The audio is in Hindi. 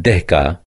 दहका